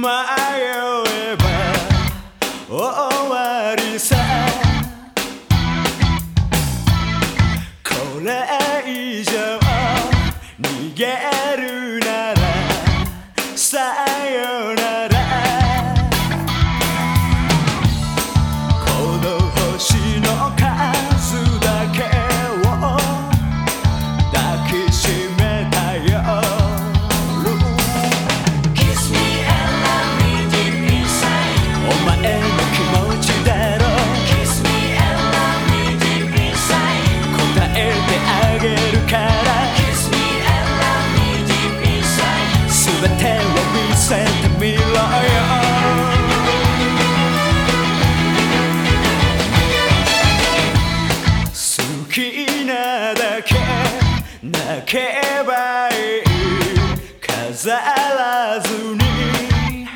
迷えば終わりさ。これ以上逃げけばいい飾らずに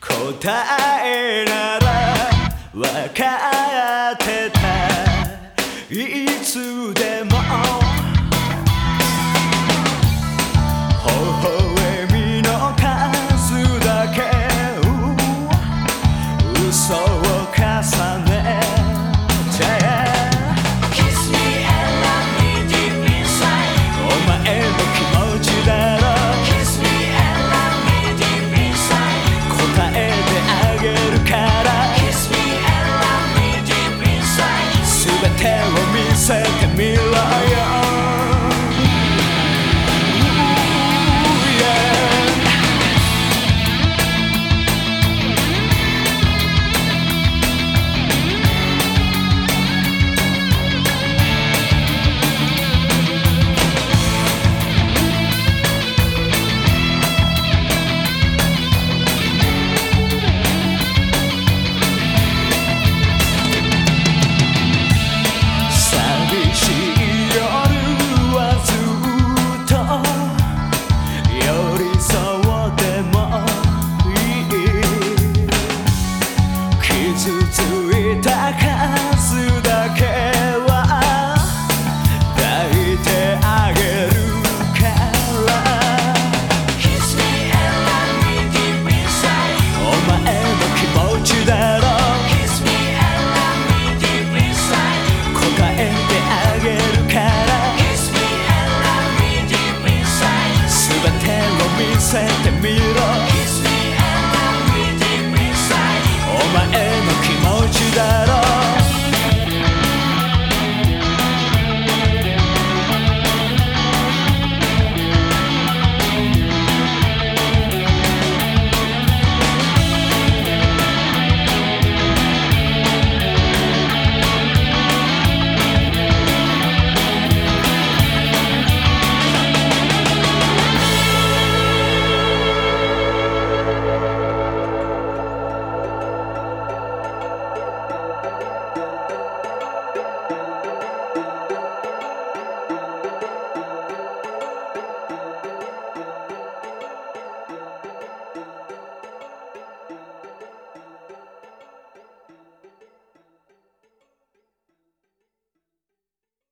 答えなら分かってた second mirror.